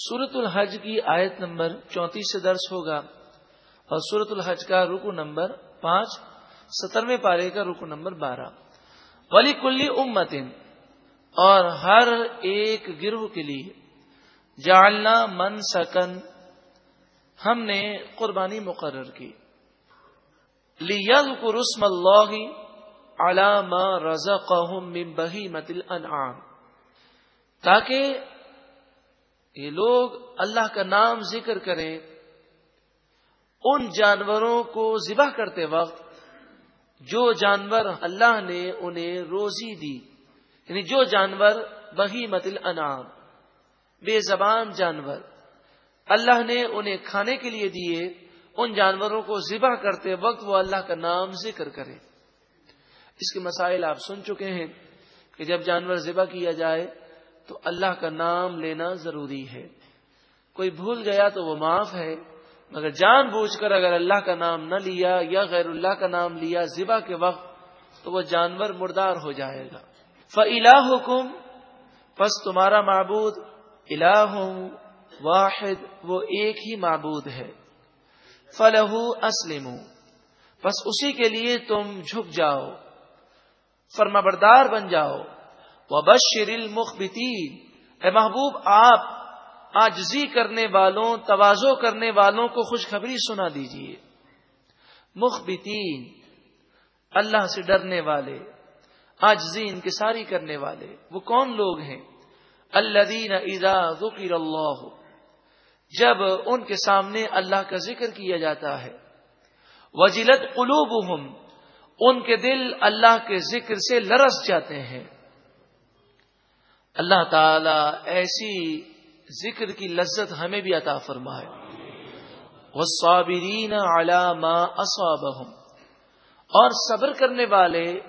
سورت الحج کی آیت نمبر چونتیس سے درس ہوگا اور سورت الحج کا رکو نمبر پانچ، سترویں پارے کا رکو نمبر بارہ۔ ولی کلی امتن اور ہر ایک گروہ کے لیے جالنا من سکن ہم نے قربانی مقرر کی۔ کو رسم اللہ علامہ رضا من بہی متل انعام تاکہ یہ لوگ اللہ کا نام ذکر کریں، ان جانوروں کو ذبح کرتے وقت جو جانور اللہ نے انہیں روزی دی یعنی جو جانور بہی متل انعام بے زبان جانور اللہ نے انہیں کھانے کے لیے دیے، ان جانوروں کو ذبح کرتے وقت وہ اللہ کا نام ذکر کرے اس کے مسائل آپ سن چکے ہیں کہ جب جانور ذبح کیا جائے تو اللہ کا نام لینا ضروری ہے۔ کوئی بھول گیا تو وہ معاف ہے، مگر جان بوجھ کر اگر اللہ کا نام نہ لیا یا غیر اللہ کا نام لیا ذبح کے وقت، تو وہ جانور مردار ہو جائے گا۔ فلا حکم بس تمہارا معبود الہ واحد، وہ ایک ہی معبود ہے۔ فلح اسلم بس اسی کے لیے تم جھک جاؤ۔ فرما بردار بن جاؤ۔ وبشر المخبتین۔ اے محبوب، آپ آجزی کرنے والوں توازو کرنے والوں کو خوشخبری سنا دیجیے مخبتین، اللہ سے ڈرنے والے آجزی انکساری کرنے والے۔ وہ کون لوگ ہیں؟ اللہ دین ادا ذکر اللہ۔ جب ان کے سامنے اللہ کا ذکر کیا جاتا ہے۔ وجلت قلوبہم، ان کے دل اللہ کے ذکر سے لرس جاتے ہیں۔ اللہ تعالی ایسی ذکر کی لذت ہمیں بھی عطا فرمائے۔ وہ علامہ اصابہم اور صبر کرنے والے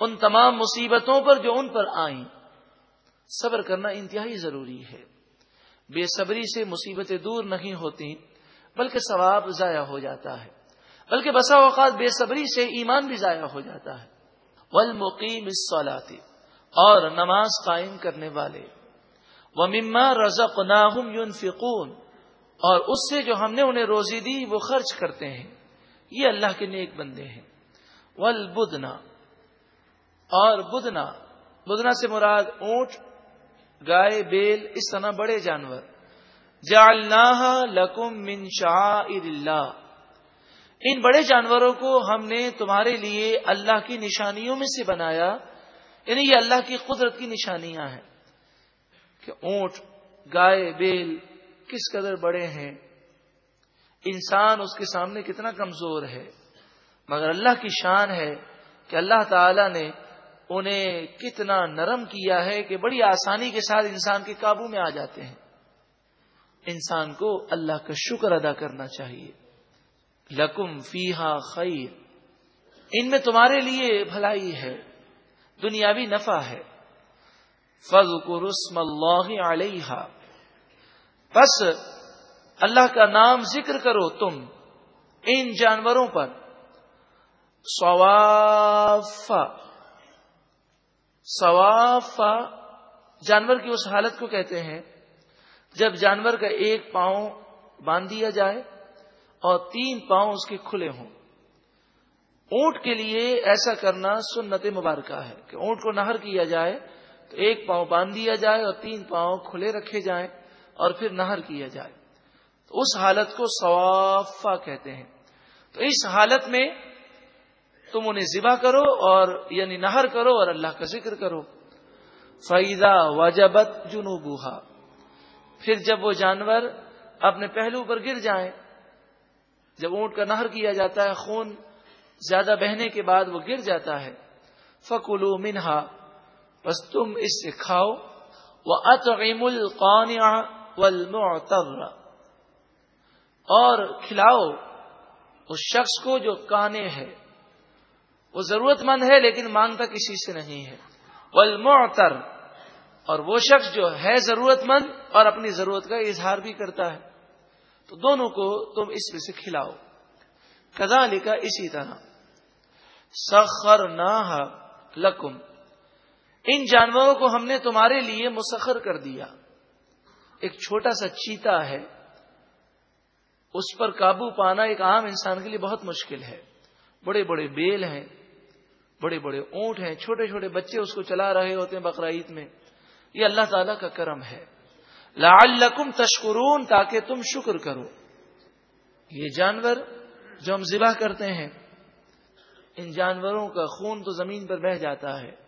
ان تمام مصیبتوں پر جو ان پر آئیں۔ صبر کرنا انتہائی ضروری ہے۔ بے صبری سے مصیبتیں دور نہیں ہوتی، بلکہ ثواب ضائع ہو جاتا ہے۔ بلکہ بسا اوقات بے صبری سے ایمان بھی ضائع ہو جاتا ہے۔ والمقیم الصلاتی اور نماز قائم کرنے والے۔ وہ مما رزق ناہم یون اور اس سے جو ہم نے انہیں روزی دی، وہ خرچ کرتے ہیں۔ یہ اللہ کے نیک بندے ہیں۔ ولبدنا اور بدنا بدنا سے مراد اونٹ، گائے، بیل، اس طرح بڑے جانور۔ جالنا لکم من شاہ اللہ ان بڑے جانوروں کو ہم نے تمہارے لیے اللہ کی نشانیوں میں سے بنایا۔ یعنی یہ اللہ کی قدرت کی نشانیاں ہیں کہ اونٹ، گائے، بیل کس قدر بڑے ہیں۔ انسان اس کے سامنے کتنا کمزور ہے۔ مگر اللہ کی شان ہے کہ اللہ تعالی نے انہیں کتنا نرم کیا ہے کہ بڑی آسانی کے ساتھ انسان کے قابو میں آ جاتے ہیں۔ انسان کو اللہ کا شکر ادا کرنا چاہیے۔ لکم فیحا خیر۔ ان میں تمہارے لیے بھلائی ہے۔ دنیاوی نفع ہے۔ فض کو رسم اللہ علیہ بس اللہ کا نام ذکر کرو تم ان جانوروں پر۔ سوافا سوافا جانور کی اس حالت کو کہتے ہیں جب جانور کا ایک پاؤں باندھ دیا جائے اور تین پاؤں اس کے کھلے ہوں۔ اونٹ کے لیے ایسا کرنا سنت مبارکہ ہے کہ اونٹ کو نہر کیا جائے تو ایک پاؤں باندھ دیا جائے اور تین پاؤں کھلے رکھے جائیں اور پھر نہر کیا جائے۔ تو اس حالت کو ثوافہ کہتے ہیں۔ تو اس حالت میں تم انہیں ذبح کرو اور یعنی نہر کرو اور اللہ کا ذکر کرو۔ فیضا وجبت جنوبوہا پھر جب وہ جانور اپنے پہلو پر گر جائیں، جب اونٹ کا نہر کیا جاتا ہے، خون زیادہ بہنے کے بعد وہ گر جاتا ہے۔ فکلو منہا، بس تم اس سے کھاؤ۔ وہ اطعیم القانع والمعتر۔ اور کھلاؤ اس شخص کو جو کانے ہے۔ وہ ضرورت مند ہے لیکن مانگتا کسی سے نہیں ہے۔ والمعتر۔ اور وہ شخص جو ہے ضرورت مند اور اپنی ضرورت کا اظہار بھی کرتا ہے۔ تو دونوں کو تم اس میں سے کھلاؤ۔ کدا لکھا اسی طرح۔ سخر نہ لکم۔ ان جانوروں کو ہم نے تمہارے لیے مسخر کر دیا۔ ایک چھوٹا سا چیتا ہے۔ اس پر قابو پانا ایک عام انسان کے لیے بہت مشکل ہے۔ بڑے بڑے بیل ہیں، بڑے بڑے اونٹ ہیں، چھوٹے چھوٹے بچے اس کو چلا رہے ہوتے ہیں بقرعید میں۔ یہ اللہ تعالیٰ کا کرم ہے۔ لعلکم تشکرون، تاکہ تم شکر کرو۔ یہ جانور جو ہم ذبح کرتے ہیں، ان جانوروں کا خون تو زمین پر بہ جاتا ہے۔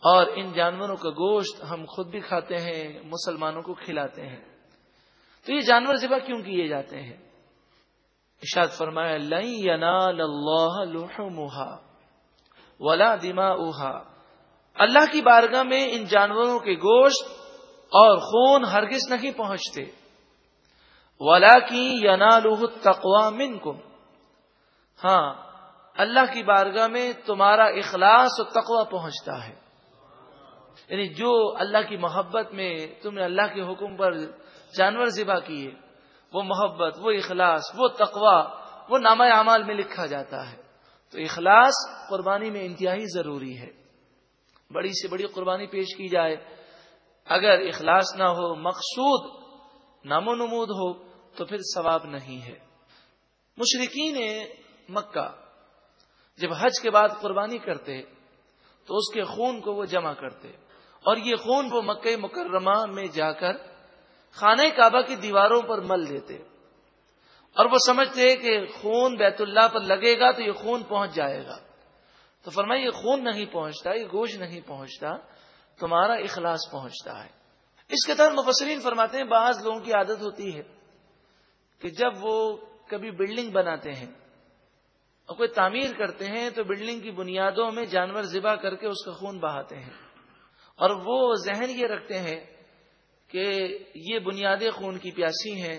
اور ان جانوروں کا گوشت ہم خود بھی کھاتے ہیں، مسلمانوں کو کھلاتے ہیں۔ تو یہ جانور ذبح کیوں کیے جاتے ہیں؟ اشاد فرمایا ولا دما اللہ کی بارگاہ میں ان جانوروں کے گوشت اور خون ہرگز نہیں پہنچتے۔ ولا کی ینا تقوا من ہاں اللہ کی بارگاہ میں تمہارا اخلاص و تقوا پہنچتا ہے۔ یعنی جو اللہ کی محبت میں تم نے اللہ کے حکم پر جانور ذبح کیے، وہ محبت، وہ اخلاص، وہ تقوا وہ نامہ اعمال میں لکھا جاتا ہے۔ تو اخلاص قربانی میں انتہائی ضروری ہے۔ بڑی سے بڑی قربانی پیش کی جائے۔ اگر اخلاص نہ ہو، مقصود نام و نمود ہو تو پھر ثواب نہیں ہے۔ مشرقین مکہ جب حج کے بعد قربانی کرتے، تو اس کے خون کو وہ جمع کرتے۔ اور یہ خون وہ مکہ مکرمہ میں جا کر خانہ کعبہ کی دیواروں پر مل دیتے اور وہ سمجھتے کہ خون بیت اللہ پر لگے گا تو یہ خون پہنچ جائے گا۔ تو فرمائی یہ خون نہیں پہنچتا، یہ گوشت نہیں پہنچتا، تمہارا اخلاص پہنچتا ہے۔ اس کے تحت مفسرین فرماتے ہیں، بعض لوگوں کی عادت ہوتی ہے۔ کہ جب وہ کبھی بلڈنگ بناتے ہیں اور کوئی تعمیر کرتے ہیں تو بلڈنگ کی بنیادوں میں جانور ذبح کر کے اس کا خون بہاتے ہیں اور وہ ذہن یہ رکھتے ہیں کہ یہ بنیادیں خون کی پیاسی ہیں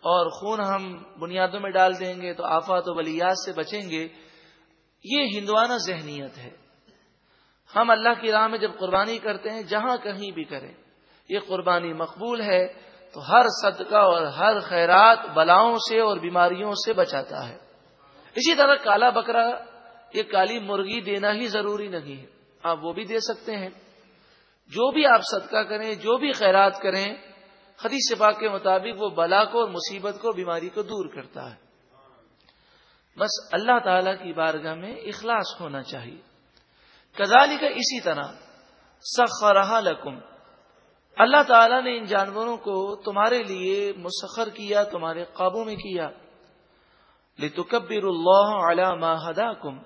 اور خون ہم بنیادوں میں ڈال دیں گے تو آفات و ولیات سے بچیں گے۔ یہ ہندوانہ ذہنیت ہے۔ ہم اللہ کی راہ میں جب قربانی کرتے ہیں، جہاں کہیں بھی کریں، یہ قربانی مقبول ہے۔ تو ہر صدقہ اور ہر خیرات بلاؤں سے اور بیماریوں سے بچاتا ہے۔ اسی طرح کالا بکرا، یہ کالی مرغی دینا ہی ضروری نہیں ہے۔ آپ وہ بھی دے سکتے ہیں۔ جو بھی آپ صدقہ کریں، جو بھی خیرات کریں، حدیث پاک کے مطابق وہ بلا کو اور مصیبت کو، بیماری کو دور کرتا ہے۔ بس اللہ تعالی کی بارگاہ میں اخلاص ہونا چاہیے۔ کزالی کا اسی طرح سخرہ لکم اللہ تعالیٰ نے ان جانوروں کو تمہارے لیے مسخر کیا، تمہارے قابو میں کیا۔ لتکبر اللہ علی ما ہداکم۔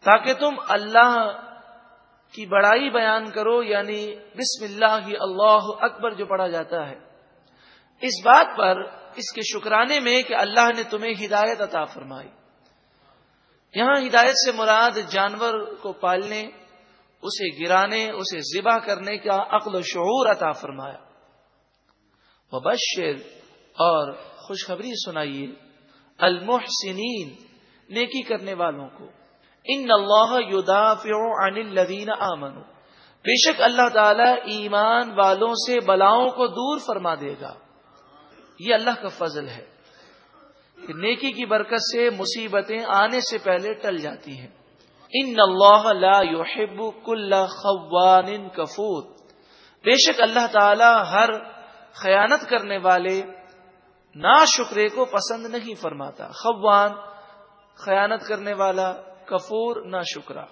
تاکہ تم اللہ کی بڑائی بیان کرو یعنی بسم اللہ اللہ اکبر جو پڑھا جاتا ہے۔ اس بات پر اس کے شکرانے میں کہ اللہ نے تمہیں ہدایت عطا فرمائی۔ یہاں ہدایت سے مراد جانور کو پالنے اسے گرانے، اسے ذبح کرنے کا عقل و شعور عطا فرمایا۔ وبشر، اور خوشخبری سنائیے، المحسنین، نیکی کرنے والوں کو۔ ان اللہ عن الذین آمنوا۔ بے شک اللہ تعالی ایمان والوں سے بلاؤں کو دور فرما دے گا۔ یہ اللہ کا فضل ہے کہ نیکی کی برکت سے مصیبتیں آنے سے پہلے ٹل جاتی ہیں۔ ان اللہ لا يحب كل خوان کفور۔ بے شک اللہ تعالی ہر خیانت کرنے والے نا شکرے کو پسند نہیں فرماتا۔ خوان، خیانت کرنے والا، کفور نہ شکرا